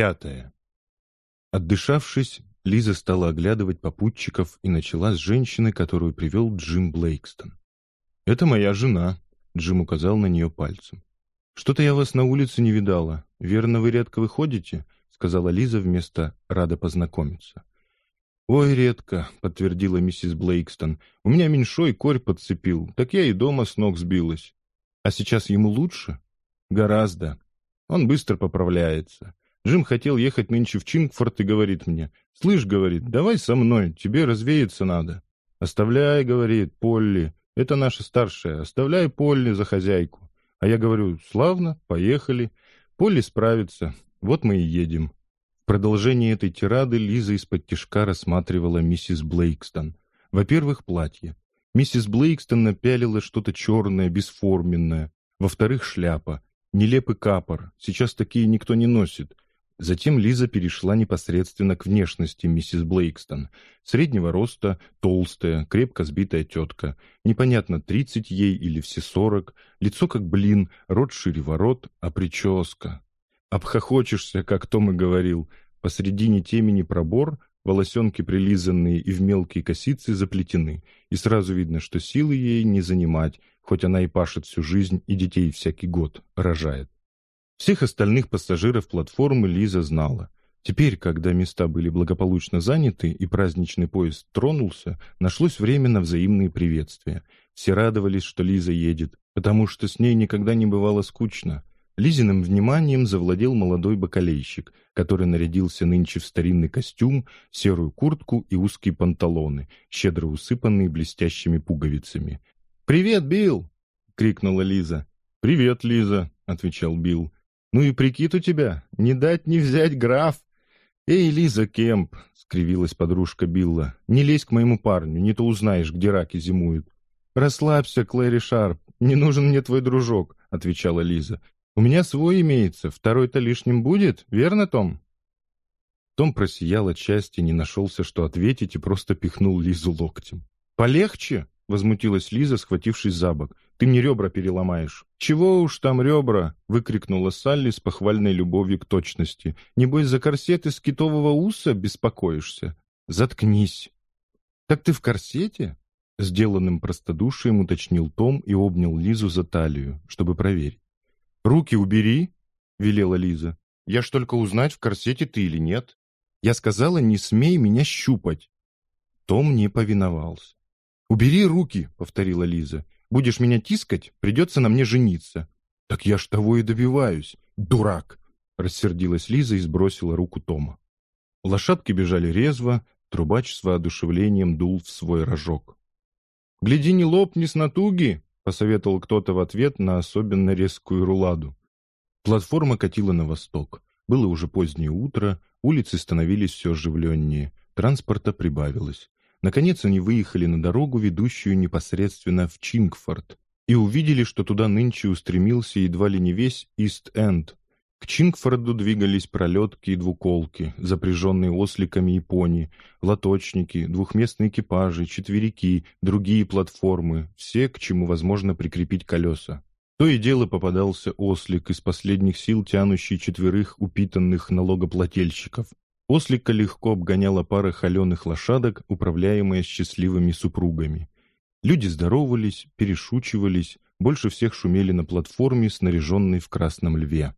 Пятое. Отдышавшись, Лиза стала оглядывать попутчиков и начала с женщины, которую привел Джим Блейкстон. «Это моя жена», — Джим указал на нее пальцем. «Что-то я вас на улице не видала. Верно, вы редко выходите?» — сказала Лиза вместо «рада познакомиться». «Ой, редко», — подтвердила миссис Блейкстон. «У меня меньшой корь подцепил, так я и дома с ног сбилась. А сейчас ему лучше?» «Гораздо. Он быстро поправляется. Джим хотел ехать нынче в Чингфорд и говорит мне, «Слышь, — говорит, — давай со мной, тебе развеяться надо». «Оставляй, — говорит, — Полли, это наша старшая, оставляй Полли за хозяйку». А я говорю, «Славно, поехали. Полли справится, вот мы и едем». В продолжении этой тирады Лиза из-под тишка рассматривала миссис Блейкстон. Во-первых, платье. Миссис Блейкстон напялила что-то черное, бесформенное. Во-вторых, шляпа. Нелепый капор. Сейчас такие никто не носит. Затем Лиза перешла непосредственно к внешности миссис Блейкстон. Среднего роста, толстая, крепко сбитая тетка. Непонятно, тридцать ей или все сорок. Лицо как блин, рот шире ворот, а прическа. Обхохочешься, как Том и говорил. Посредине темени пробор, волосенки прилизанные и в мелкие косицы заплетены. И сразу видно, что силы ей не занимать, хоть она и пашет всю жизнь и детей всякий год рожает. Всех остальных пассажиров платформы Лиза знала. Теперь, когда места были благополучно заняты и праздничный поезд тронулся, нашлось время на взаимные приветствия. Все радовались, что Лиза едет, потому что с ней никогда не бывало скучно. Лизиным вниманием завладел молодой бакалейщик, который нарядился нынче в старинный костюм, серую куртку и узкие панталоны, щедро усыпанные блестящими пуговицами. «Привет, Билл!» — крикнула Лиза. «Привет, Лиза!» — отвечал Билл. «Ну и прикид у тебя, не дать не взять, граф!» «Эй, Лиза Кемп!» — скривилась подружка Билла. «Не лезь к моему парню, не то узнаешь, где раки зимуют». «Расслабься, Клэри Шарп, не нужен мне твой дружок», — отвечала Лиза. «У меня свой имеется, второй-то лишним будет, верно, Том?» Том просиял от счастья, не нашелся, что ответить, и просто пихнул Лизу локтем. «Полегче!» — возмутилась Лиза, схватившись за бок. Ты мне ребра переломаешь». «Чего уж там ребра?» — выкрикнула Салли с похвальной любовью к точности. «Небось, за корсет из китового уса беспокоишься?» «Заткнись». «Так ты в корсете?» Сделанным простодушием уточнил Том и обнял Лизу за талию, чтобы проверить. «Руки убери», — велела Лиза. «Я ж только узнать, в корсете ты или нет». Я сказала, не смей меня щупать. Том не повиновался. «Убери руки», — повторила Лиза. Будешь меня тискать, придется на мне жениться». «Так я ж того и добиваюсь, дурак!» Рассердилась Лиза и сбросила руку Тома. Лошадки бежали резво, трубач с воодушевлением дул в свой рожок. «Гляди, не лопни с натуги!» — посоветовал кто-то в ответ на особенно резкую руладу. Платформа катила на восток. Было уже позднее утро, улицы становились все оживленнее, транспорта прибавилось. Наконец они выехали на дорогу, ведущую непосредственно в Чингфорд, и увидели, что туда нынче устремился едва ли не весь Ист-Энд. К Чингфорду двигались пролетки и двуколки, запряженные осликами и пони, лоточники, двухместные экипажи, четверики, другие платформы, все, к чему возможно прикрепить колеса. То и дело попадался ослик из последних сил, тянущий четверых упитанных налогоплательщиков, Ослика легко обгоняла пара холеных лошадок, управляемая счастливыми супругами. Люди здоровались, перешучивались, больше всех шумели на платформе, снаряженной в красном льве.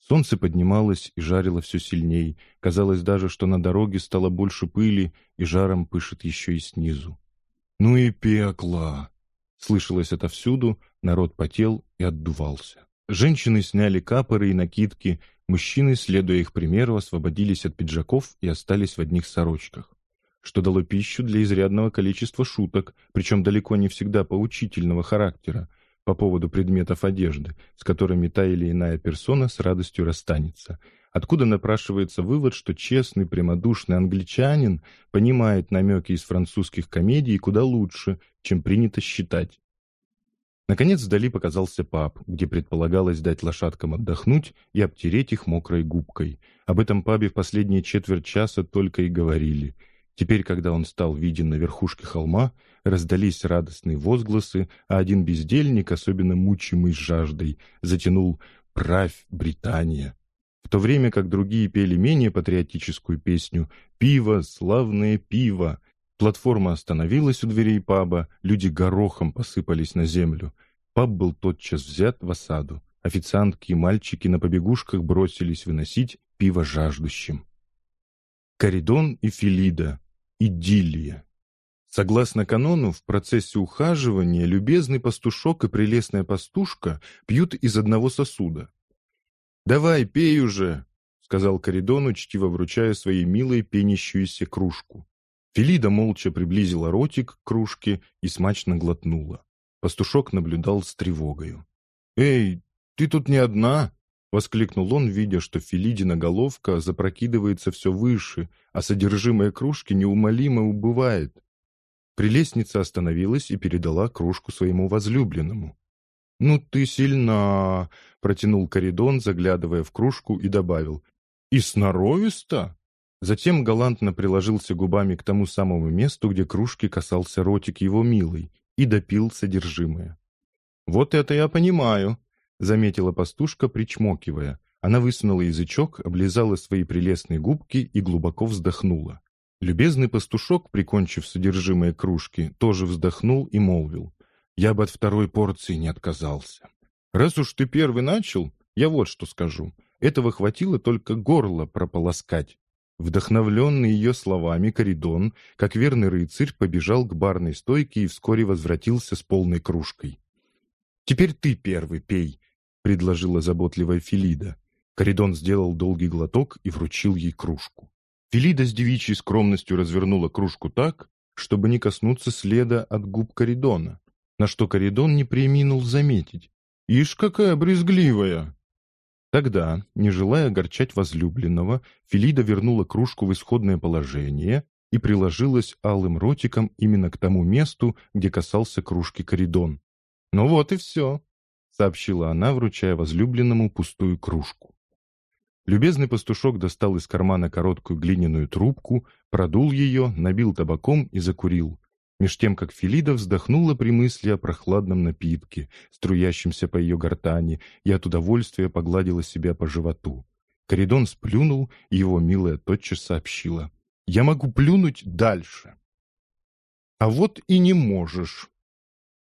Солнце поднималось и жарило все сильней. Казалось даже, что на дороге стало больше пыли, и жаром пышет еще и снизу. «Ну и пекло!» Слышалось отовсюду, народ потел и отдувался. Женщины сняли капоры и накидки, Мужчины, следуя их примеру, освободились от пиджаков и остались в одних сорочках, что дало пищу для изрядного количества шуток, причем далеко не всегда поучительного характера, по поводу предметов одежды, с которыми та или иная персона с радостью расстанется, откуда напрашивается вывод, что честный, прямодушный англичанин понимает намеки из французских комедий куда лучше, чем принято считать. Наконец вдали показался паб, где предполагалось дать лошадкам отдохнуть и обтереть их мокрой губкой. Об этом пабе в последние четверть часа только и говорили. Теперь, когда он стал виден на верхушке холма, раздались радостные возгласы, а один бездельник, особенно мучимый жаждой, затянул «Правь, Британия!». в то время как другие пели менее патриотическую песню «Пиво, славное пиво». Платформа остановилась у дверей паба, люди горохом посыпались на землю. Паб был тотчас взят в осаду. Официантки и мальчики на побегушках бросились выносить пиво жаждущим. Коридон и Филида. Идиллия. Согласно канону, в процессе ухаживания любезный пастушок и прелестная пастушка пьют из одного сосуда. «Давай, пей уже!» — сказал Коридон, учтиво вручая своей милой пенящуюся кружку. Филида молча приблизила ротик к кружке и смачно глотнула. Пастушок наблюдал с тревогою. «Эй, ты тут не одна?» — воскликнул он, видя, что Филидина головка запрокидывается все выше, а содержимое кружки неумолимо убывает. Прелестница остановилась и передала кружку своему возлюбленному. «Ну ты сильна!» — протянул Коридон, заглядывая в кружку, и добавил. «И сноровисто!» Затем галантно приложился губами к тому самому месту, где кружки касался ротик его милой, и допил содержимое. «Вот это я понимаю!» — заметила пастушка, причмокивая. Она высунула язычок, облизала свои прелестные губки и глубоко вздохнула. Любезный пастушок, прикончив содержимое кружки, тоже вздохнул и молвил я бы от второй порции не отказался. Раз уж ты первый начал, я вот что скажу. Этого хватило только горло прополоскать. Вдохновленный ее словами, Коридон, как верный рыцарь, побежал к барной стойке и вскоре возвратился с полной кружкой. «Теперь ты первый пей», — предложила заботливая Филида. Коридон сделал долгий глоток и вручил ей кружку. Филида с девичьей скромностью развернула кружку так, чтобы не коснуться следа от губ Коридона на что Коридон не преминул заметить. «Ишь, какая брезгливая!» Тогда, не желая огорчать возлюбленного, Филида вернула кружку в исходное положение и приложилась алым ротиком именно к тому месту, где касался кружки Коридон. «Ну вот и все», — сообщила она, вручая возлюбленному пустую кружку. Любезный пастушок достал из кармана короткую глиняную трубку, продул ее, набил табаком и закурил меж тем как Филида вздохнула при мысли о прохладном напитке, струящемся по ее гортани, и от удовольствия погладила себя по животу. Коридон сплюнул, и его милая тотчас сообщила. «Я могу плюнуть дальше». «А вот и не можешь».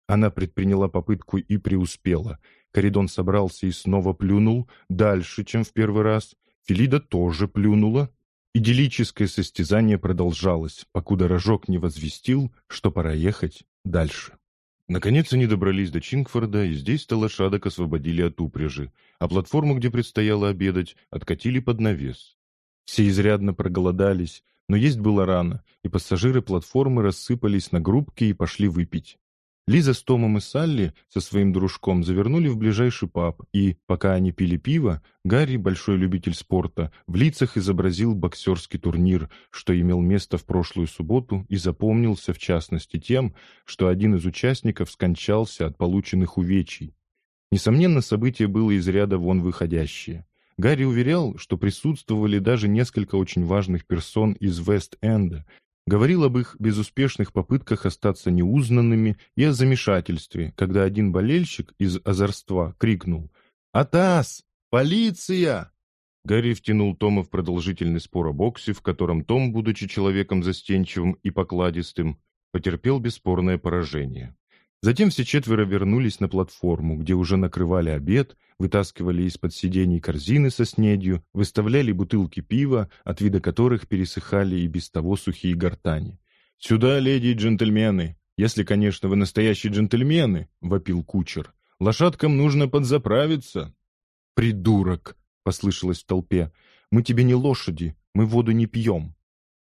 Она предприняла попытку и преуспела. Коридон собрался и снова плюнул, дальше, чем в первый раз. Филида тоже плюнула, Идиллическое состязание продолжалось, покуда Рожок не возвестил, что пора ехать дальше. Наконец они добрались до Чингфорда, и здесь-то лошадок освободили от упряжи, а платформу, где предстояло обедать, откатили под навес. Все изрядно проголодались, но есть было рано, и пассажиры платформы рассыпались на группки и пошли выпить. Лиза с Томом и Салли со своим дружком завернули в ближайший паб, и, пока они пили пиво, Гарри, большой любитель спорта, в лицах изобразил боксерский турнир, что имел место в прошлую субботу и запомнился, в частности, тем, что один из участников скончался от полученных увечий. Несомненно, событие было из ряда вон выходящее. Гарри уверял, что присутствовали даже несколько очень важных персон из Вест-Энда, говорил об их безуспешных попытках остаться неузнанными и о замешательстве, когда один болельщик из озорства крикнул «Атас! Полиция!» Гарри втянул Тома в продолжительный спор о боксе, в котором Том, будучи человеком застенчивым и покладистым, потерпел бесспорное поражение. Затем все четверо вернулись на платформу, где уже накрывали обед, вытаскивали из-под сидений корзины со снедью, выставляли бутылки пива, от вида которых пересыхали и без того сухие гортани. «Сюда, леди и джентльмены! Если, конечно, вы настоящие джентльмены!» — вопил кучер. «Лошадкам нужно подзаправиться!» «Придурок!» — послышалось в толпе. «Мы тебе не лошади, мы воду не пьем!»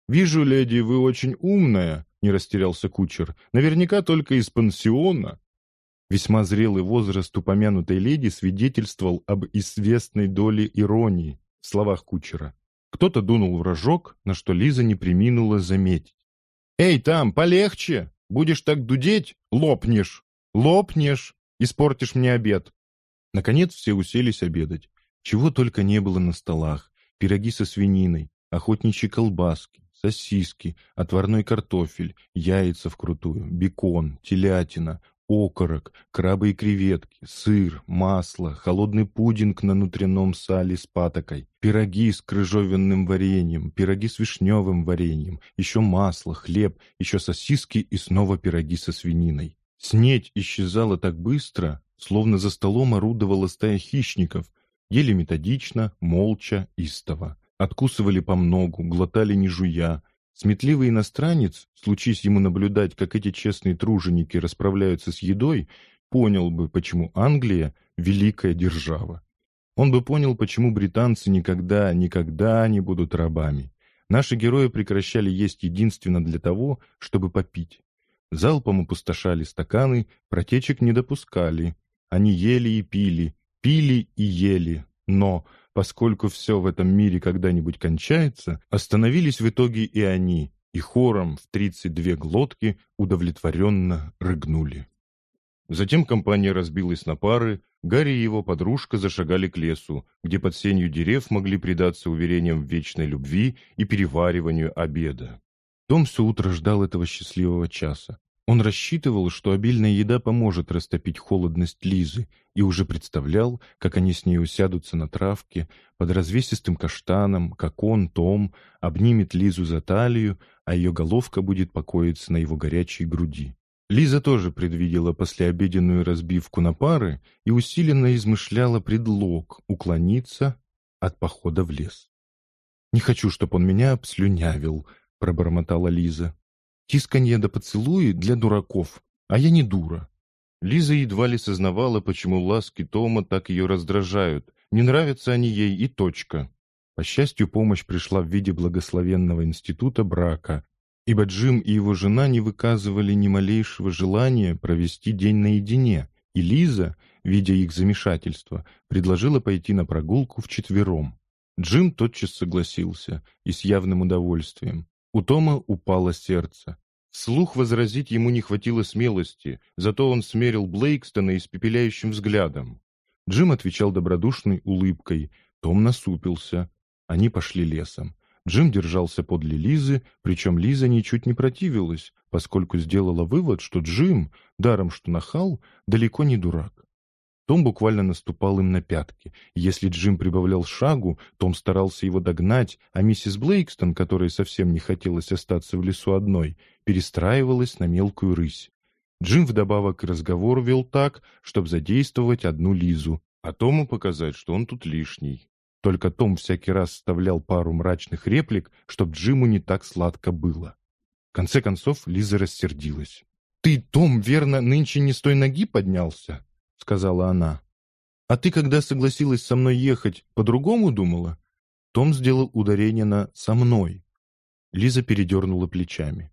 «Вижу, леди, вы очень умная!» Не растерялся кучер. «Наверняка только из пансиона». Весьма зрелый возраст упомянутой леди свидетельствовал об известной доле иронии в словах кучера. Кто-то дунул в рожок, на что Лиза не приминула заметить. «Эй, там, полегче! Будешь так дудеть — лопнешь! Лопнешь! Испортишь мне обед!» Наконец все уселись обедать. Чего только не было на столах. Пироги со свининой, охотничьи колбаски, сосиски, отварной картофель, яйца вкрутую, бекон, телятина, окорок, крабы и креветки, сыр, масло, холодный пудинг на внутреннем сале с патокой, пироги с крыжовенным вареньем, пироги с вишневым вареньем, еще масло, хлеб, еще сосиски и снова пироги со свининой. Снеть исчезала так быстро, словно за столом орудовала стая хищников, ели методично, молча, истово. Откусывали по многу, глотали не жуя, Сметливый иностранец, случись ему наблюдать, как эти честные труженики расправляются с едой, понял бы, почему Англия — великая держава. Он бы понял, почему британцы никогда, никогда не будут рабами. Наши герои прекращали есть единственно для того, чтобы попить. Залпом опустошали стаканы, протечек не допускали. Они ели и пили, пили и ели, но поскольку все в этом мире когда-нибудь кончается, остановились в итоге и они, и хором в тридцать две глотки удовлетворенно рыгнули. Затем компания разбилась на пары, Гарри и его подружка зашагали к лесу, где под сенью дерев могли предаться уверениям в вечной любви и перевариванию обеда. Том все утро ждал этого счастливого часа. Он рассчитывал, что обильная еда поможет растопить холодность Лизы, и уже представлял, как они с ней усядутся на травке под развесистым каштаном, как он, Том, обнимет Лизу за талию, а ее головка будет покоиться на его горячей груди. Лиза тоже предвидела послеобеденную разбивку на пары и усиленно измышляла предлог уклониться от похода в лес. «Не хочу, чтобы он меня обслюнявил», — пробормотала Лиза. Тисканье до поцелуи для дураков, а я не дура. Лиза едва ли сознавала, почему ласки Тома так ее раздражают. Не нравятся они ей и точка. По счастью, помощь пришла в виде благословенного института брака, ибо Джим и его жена не выказывали ни малейшего желания провести день наедине, и Лиза, видя их замешательство, предложила пойти на прогулку вчетвером. Джим тотчас согласился, и с явным удовольствием. У Тома упало сердце. Слух возразить ему не хватило смелости, зато он смерил Блейкстона испепеляющим взглядом. Джим отвечал добродушной улыбкой, Том насупился. Они пошли лесом. Джим держался подле Лизы, причем Лиза ничуть не противилась, поскольку сделала вывод, что Джим, даром что нахал, далеко не дурак. Том буквально наступал им на пятки. Если Джим прибавлял шагу, Том старался его догнать, а миссис Блейкстон, которой совсем не хотелось остаться в лесу одной, перестраивалась на мелкую рысь. Джим вдобавок и разговор вел так, чтобы задействовать одну Лизу, а Тому показать, что он тут лишний. Только Том всякий раз вставлял пару мрачных реплик, чтобы Джиму не так сладко было. В конце концов Лиза рассердилась. «Ты, Том, верно, нынче не с той ноги поднялся?» — сказала она. «А ты, когда согласилась со мной ехать, по-другому думала?» Том сделал ударение на «со мной». Лиза передернула плечами.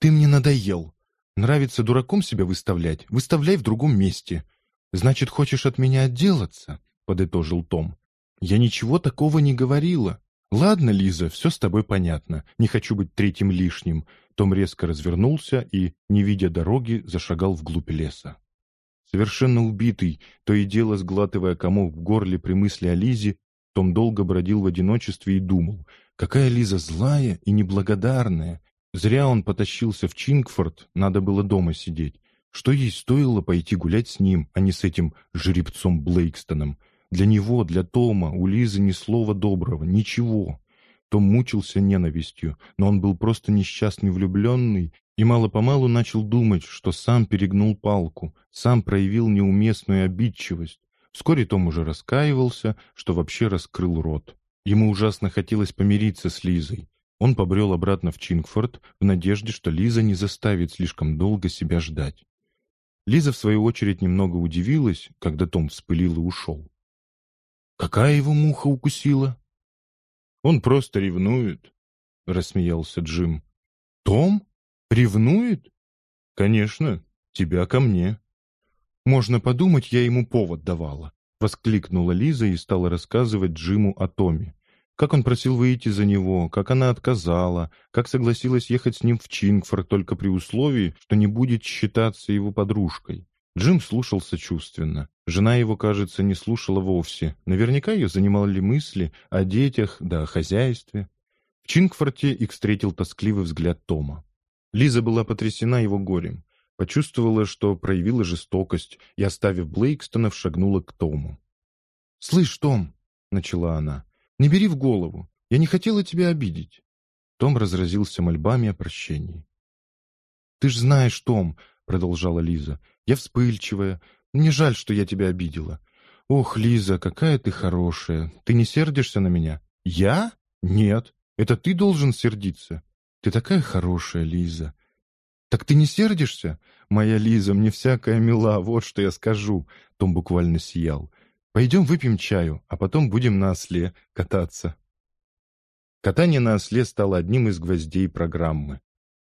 «Ты мне надоел. Нравится дураком себя выставлять? Выставляй в другом месте. Значит, хочешь от меня отделаться?» — подытожил Том. «Я ничего такого не говорила. Ладно, Лиза, все с тобой понятно. Не хочу быть третьим лишним». Том резко развернулся и, не видя дороги, зашагал вглубь леса. Совершенно убитый, то и дело сглатывая комок в горле при мысли о Лизе, том долго бродил в одиночестве и думал, какая Лиза злая и неблагодарная. Зря он потащился в Чингфорд, надо было дома сидеть. Что ей стоило пойти гулять с ним, а не с этим жеребцом Блейкстоном? Для него, для Тома, у Лизы ни слова доброго, ничего. Том мучился ненавистью, но он был просто несчастный влюбленный и мало-помалу начал думать, что сам перегнул палку, сам проявил неуместную обидчивость. Вскоре Том уже раскаивался, что вообще раскрыл рот. Ему ужасно хотелось помириться с Лизой. Он побрел обратно в Чингфорд в надежде, что Лиза не заставит слишком долго себя ждать. Лиза, в свою очередь, немного удивилась, когда Том вспылил и ушел. «Какая его муха укусила?» «Он просто ревнует», — рассмеялся Джим. «Том?» Ревнует? Конечно, тебя ко мне. Можно подумать, я ему повод давала. Воскликнула Лиза и стала рассказывать Джиму о Томе. Как он просил выйти за него, как она отказала, как согласилась ехать с ним в Чингфорд только при условии, что не будет считаться его подружкой. Джим слушал сочувственно. Жена его, кажется, не слушала вовсе. Наверняка ее занимали мысли о детях да о хозяйстве. В Чингфорте их встретил тоскливый взгляд Тома. Лиза была потрясена его горем. почувствовала, что проявила жестокость, и, оставив Блейкстона, шагнула к Тому. «Слышь, Том!» — начала она. «Не бери в голову. Я не хотела тебя обидеть». Том разразился мольбами о прощении. «Ты ж знаешь, Том», — продолжала Лиза, — «я вспыльчивая. Мне жаль, что я тебя обидела. Ох, Лиза, какая ты хорошая. Ты не сердишься на меня?» «Я? Нет. Это ты должен сердиться. Ты такая хорошая, Лиза. Так ты не сердишься? Моя Лиза, мне всякая мила, вот что я скажу. Том буквально сиял. Пойдем выпьем чаю, а потом будем на осле кататься. Катание на осле стало одним из гвоздей программы.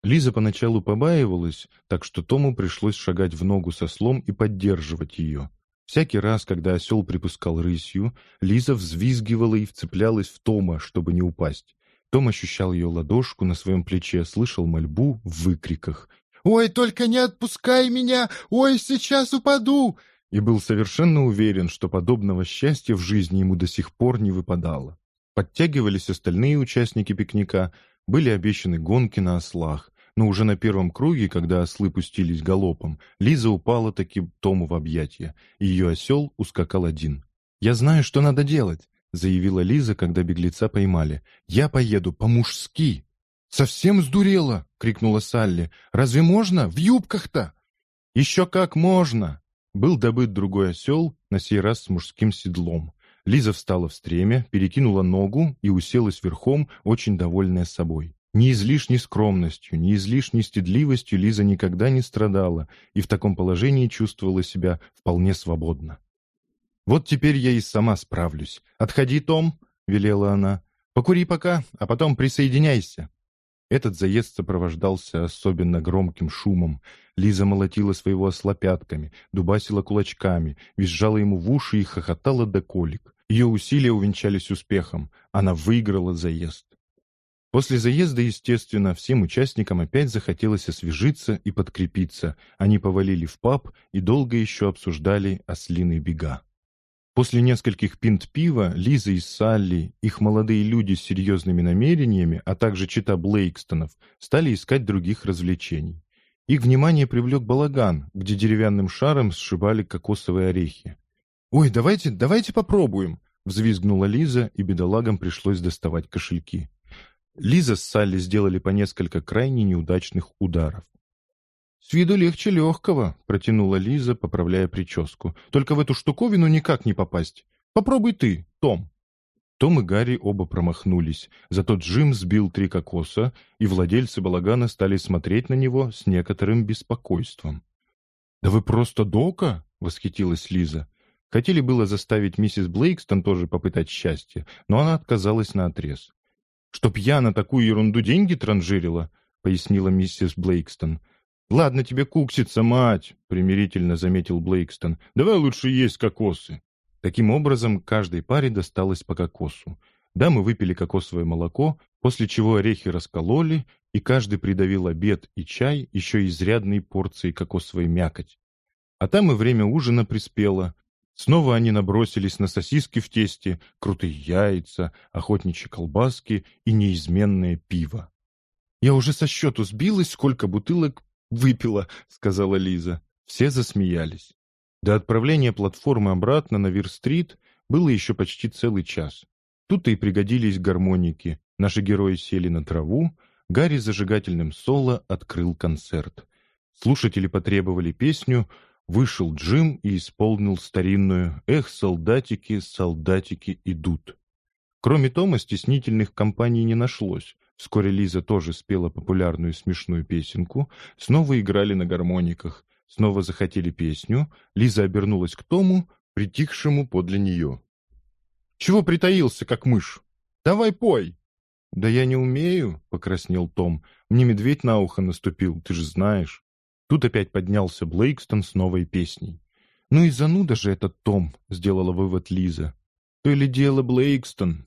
Лиза поначалу побаивалась, так что Тому пришлось шагать в ногу со слом и поддерживать ее. Всякий раз, когда осел припускал рысью, Лиза взвизгивала и вцеплялась в Тома, чтобы не упасть. Том ощущал ее ладошку на своем плече, слышал мольбу в выкриках. «Ой, только не отпускай меня! Ой, сейчас упаду!» И был совершенно уверен, что подобного счастья в жизни ему до сих пор не выпадало. Подтягивались остальные участники пикника, были обещаны гонки на ослах, но уже на первом круге, когда ослы пустились галопом, Лиза упала таки Тому в объятия, и ее осел ускакал один. «Я знаю, что надо делать», — заявила Лиза, когда беглеца поймали. «Я поеду по-мужски». «Совсем сдурела!» — крикнула Салли. «Разве можно? В юбках-то!» «Еще как можно!» Был добыт другой осел, на сей раз с мужским седлом. Лиза встала в стремя, перекинула ногу и уселась верхом, очень довольная собой. Ни излишней скромностью, ни излишней стыдливостью Лиза никогда не страдала и в таком положении чувствовала себя вполне свободно. «Вот теперь я и сама справлюсь. Отходи, Том», — велела она. «Покури пока, а потом присоединяйся». Этот заезд сопровождался особенно громким шумом. Лиза молотила своего осла пятками, дубасила кулачками, визжала ему в уши и хохотала до колик. Ее усилия увенчались успехом. Она выиграла заезд. После заезда, естественно, всем участникам опять захотелось освежиться и подкрепиться. Они повалили в паб и долго еще обсуждали ослиные бега. После нескольких пинт пива Лиза и Салли, их молодые люди с серьезными намерениями, а также чита Блейкстонов, стали искать других развлечений. Их внимание привлек балаган, где деревянным шаром сшибали кокосовые орехи. «Ой, давайте, давайте попробуем!» — взвизгнула Лиза, и бедолагам пришлось доставать кошельки. Лиза с Салли сделали по несколько крайне неудачных ударов. «С виду легче легкого», — протянула Лиза, поправляя прическу. «Только в эту штуковину никак не попасть. Попробуй ты, Том». Том и Гарри оба промахнулись, зато Джим сбил три кокоса, и владельцы балагана стали смотреть на него с некоторым беспокойством. «Да вы просто дока!» — восхитилась Лиза. Хотели было заставить миссис Блейкстон тоже попытать счастье, но она отказалась на отрез. «Чтоб я на такую ерунду деньги транжирила», — пояснила миссис Блейкстон. «Ладно тебе кукситься, мать», — примирительно заметил Блейкстон. «Давай лучше есть кокосы». Таким образом, каждой паре досталось по кокосу. Дамы выпили кокосовое молоко, после чего орехи раскололи, и каждый придавил обед и чай еще изрядной порцией кокосовой мякоть. А там и время ужина приспело. Снова они набросились на сосиски в тесте, крутые яйца, охотничьи колбаски и неизменное пиво. «Я уже со счету сбилась, сколько бутылок «Выпила», — сказала Лиза. Все засмеялись. До отправления платформы обратно на Вир-стрит было еще почти целый час. Тут-то и пригодились гармоники. Наши герои сели на траву, Гарри зажигательным соло открыл концерт. Слушатели потребовали песню, вышел Джим и исполнил старинную «Эх, солдатики, солдатики идут». Кроме Тома, стеснительных компаний не нашлось. Вскоре Лиза тоже спела популярную смешную песенку, снова играли на гармониках, снова захотели песню, Лиза обернулась к Тому, притихшему подле нее. «Чего притаился, как мышь? Давай пой!» «Да я не умею», — покраснел Том. «Мне медведь на ухо наступил, ты же знаешь». Тут опять поднялся Блейкстон с новой песней. «Ну и зануда же этот Том», — сделала вывод Лиза. «То ли дело Блейкстон,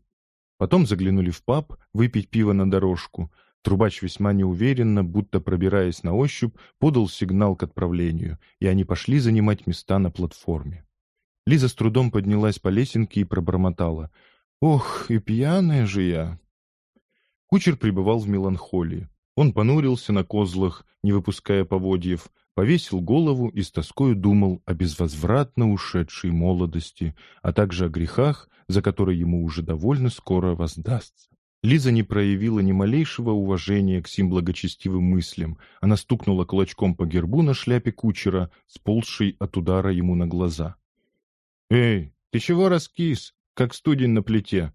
Потом заглянули в паб выпить пиво на дорожку. Трубач весьма неуверенно, будто пробираясь на ощупь, подал сигнал к отправлению, и они пошли занимать места на платформе. Лиза с трудом поднялась по лесенке и пробормотала. «Ох, и пьяная же я!» Кучер пребывал в меланхолии. Он понурился на козлах, не выпуская поводьев, повесил голову и с тоскою думал о безвозвратно ушедшей молодости, а также о грехах, за которые ему уже довольно скоро воздастся. Лиза не проявила ни малейшего уважения к сим благочестивым мыслям. Она стукнула кулачком по гербу на шляпе кучера, сползшей от удара ему на глаза. «Эй, ты чего раскис, как студень на плите?»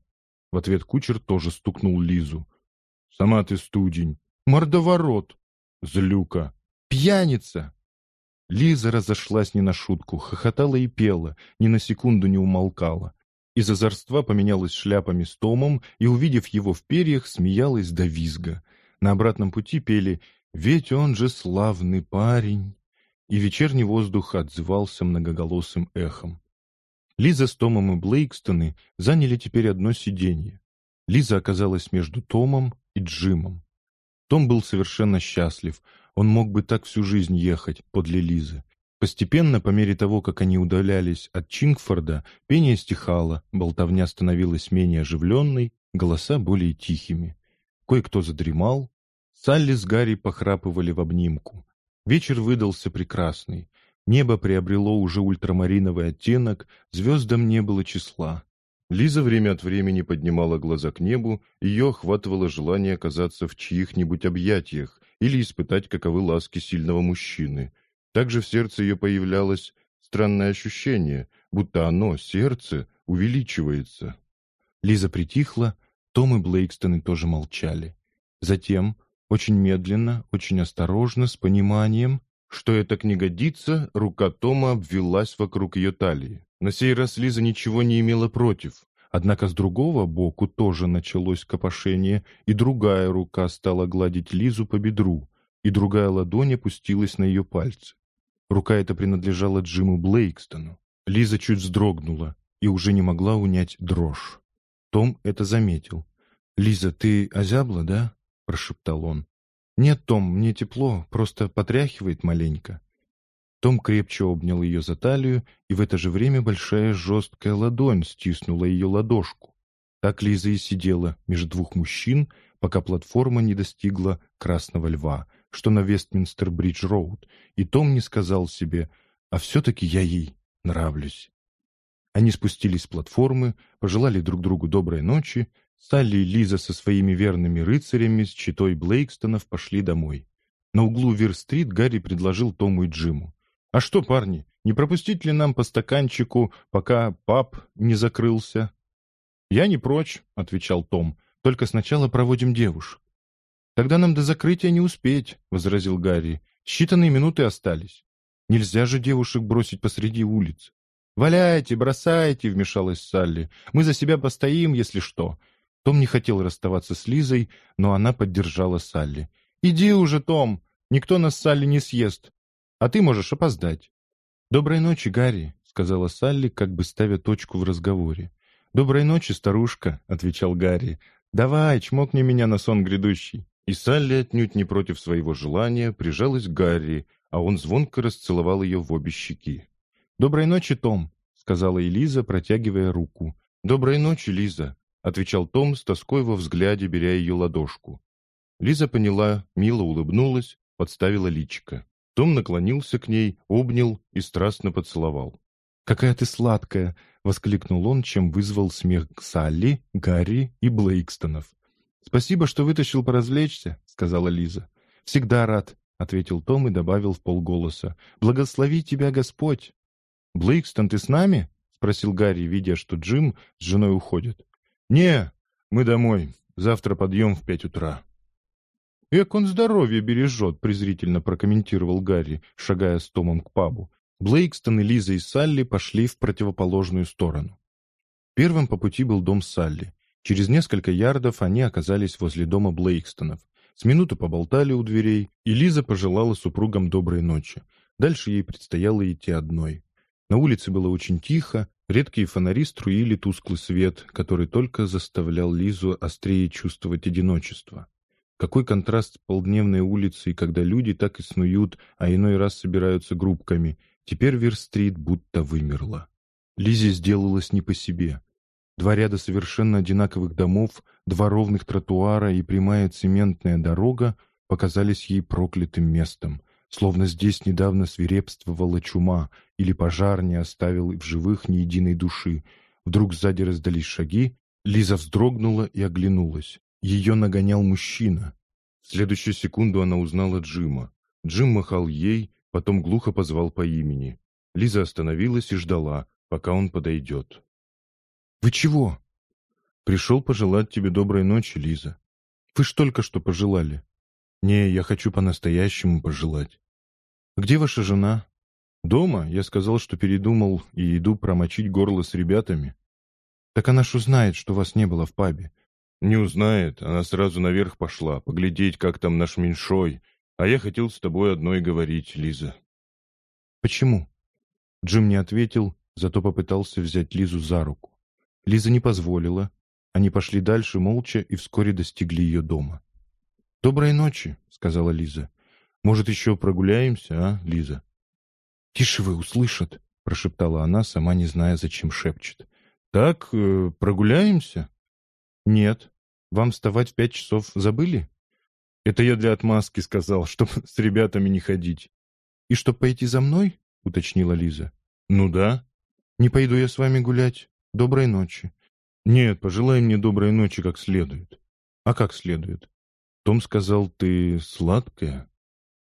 В ответ кучер тоже стукнул Лизу. «Сама ты студень! Мордоворот! Злюка! Пьяница!» Лиза разошлась не на шутку, хохотала и пела, ни на секунду не умолкала. Из озорства поменялась шляпами с Томом и, увидев его в перьях, смеялась до визга. На обратном пути пели «Ведь он же славный парень!» И вечерний воздух отзывался многоголосым эхом. Лиза с Томом и Блейкстоны заняли теперь одно сиденье. Лиза оказалась между Томом и Джимом. Том был совершенно счастлив. Он мог бы так всю жизнь ехать подле Лизы. Постепенно, по мере того, как они удалялись от Чингфорда, пение стихало, болтовня становилась менее оживленной, голоса более тихими. Кое-кто задремал. Салли с Гарри похрапывали в обнимку. Вечер выдался прекрасный. Небо приобрело уже ультрамариновый оттенок, звездам не было числа. Лиза время от времени поднимала глаза к небу, ее охватывало желание оказаться в чьих-нибудь объятиях или испытать, каковы ласки сильного мужчины — также в сердце ее появлялось странное ощущение, будто оно, сердце, увеличивается. Лиза притихла, Том и Блейкстоны тоже молчали. Затем, очень медленно, очень осторожно, с пониманием, что это не годится, рука Тома обвелась вокруг ее талии. На сей раз Лиза ничего не имела против. Однако с другого боку тоже началось копошение, и другая рука стала гладить Лизу по бедру, и другая ладонь опустилась на ее пальцы. Рука эта принадлежала Джиму Блейкстону. Лиза чуть вздрогнула и уже не могла унять дрожь. Том это заметил. «Лиза, ты озябла, да?» — прошептал он. «Нет, Том, мне тепло, просто потряхивает маленько». Том крепче обнял ее за талию, и в это же время большая жесткая ладонь стиснула ее ладошку. Так Лиза и сидела между двух мужчин, пока платформа не достигла Красного Льва, что на Вестминстер-Бридж-Роуд, и Том не сказал себе, а все-таки я ей нравлюсь. Они спустились с платформы, пожелали друг другу доброй ночи, Салли и Лиза со своими верными рыцарями с читой Блейкстонов пошли домой. На углу Вир-стрит Гарри предложил Тому и Джиму. «А что, парни, не пропустить ли нам по стаканчику, пока паб не закрылся?» «Я не прочь», — отвечал Том, — «только сначала проводим девушек». «Тогда нам до закрытия не успеть», — возразил Гарри. «Считанные минуты остались. Нельзя же девушек бросить посреди улицы». «Валяйте, бросайте», — вмешалась Салли. «Мы за себя постоим, если что». Том не хотел расставаться с Лизой, но она поддержала Салли. «Иди уже, Том, никто нас Салли не съест, а ты можешь опоздать». «Доброй ночи, Гарри», — сказала Салли, как бы ставя точку в разговоре. «Доброй ночи, старушка», — отвечал Гарри. «Давай, чмокни меня на сон грядущий». И Салли отнюдь не против своего желания прижалась к Гарри, а он звонко расцеловал ее в обе щеки. «Доброй ночи, Том», — сказала Элиза, протягивая руку. «Доброй ночи, Лиза», — отвечал Том с тоской во взгляде, беря ее ладошку. Лиза поняла, мило улыбнулась, подставила личико. Том наклонился к ней, обнял и страстно поцеловал. «Какая ты сладкая!» — воскликнул он, чем вызвал смех Салли, Гарри и Блейкстонов. «Спасибо, что вытащил поразвлечься», — сказала Лиза. «Всегда рад», — ответил Том и добавил в полголоса. «Благослови тебя Господь». «Блейкстон, ты с нами?» — спросил Гарри, видя, что Джим с женой уходит. «Не, мы домой. Завтра подъем в пять утра». «Эк, он здоровье бережет», — презрительно прокомментировал Гарри, шагая с Томом к пабу. Блейкстон и Лиза и Салли пошли в противоположную сторону. Первым по пути был дом Салли. Через несколько ярдов они оказались возле дома Блейкстонов. С минуту поболтали у дверей, и Лиза пожелала супругам доброй ночи. Дальше ей предстояло идти одной. На улице было очень тихо, редкие фонари струили тусклый свет, который только заставлял Лизу острее чувствовать одиночество. Какой контраст полдневной улицей, когда люди так и снуют, а иной раз собираются группками. Теперь Верстрит будто вымерла. Лизе сделалось не по себе. Два ряда совершенно одинаковых домов, два ровных тротуара и прямая цементная дорога показались ей проклятым местом. словно здесь недавно свирепствовала чума или пожар не оставил в живых ни единой души. Вдруг сзади раздались шаги, Лиза вздрогнула и оглянулась. Ее нагонял мужчина. В следующую секунду она узнала Джима. Джим махал ей, потом глухо позвал по имени. Лиза остановилась и ждала, пока он подойдет. «Вы чего?» «Пришел пожелать тебе доброй ночи, Лиза. Вы ж только что пожелали». «Не, я хочу по-настоящему пожелать». «Где ваша жена?» «Дома. Я сказал, что передумал и иду промочить горло с ребятами». «Так она ж узнает, что вас не было в пабе». «Не узнает. Она сразу наверх пошла, поглядеть, как там наш меньшой. А я хотел с тобой одной говорить, Лиза». «Почему?» Джим не ответил, зато попытался взять Лизу за руку. Лиза не позволила. Они пошли дальше молча и вскоре достигли ее дома. «Доброй ночи», — сказала Лиза. «Может, еще прогуляемся, а, Лиза?» «Тише вы, услышат», — прошептала она, сама не зная, зачем шепчет. «Так, э, прогуляемся?» «Нет. Вам вставать в пять часов забыли?» «Это я для отмазки сказал, чтобы с ребятами не ходить». «И чтоб пойти за мной?» — уточнила Лиза. «Ну да». «Не пойду я с вами гулять. Доброй ночи». «Нет, пожелай мне доброй ночи как следует». «А как следует?» Том сказал, ты сладкая.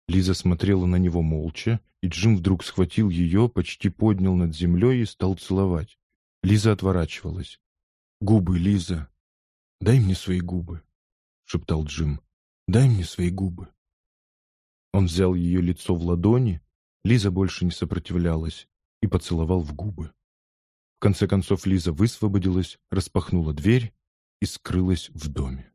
Лиза смотрела на него молча, и Джим вдруг схватил ее, почти поднял над землей и стал целовать. Лиза отворачивалась. «Губы, Лиза! Дай мне свои губы!» — шептал Джим. «Дай мне свои губы!» Он взял ее лицо в ладони, Лиза больше не сопротивлялась, и поцеловал в губы. В конце концов Лиза высвободилась, распахнула дверь и скрылась в доме.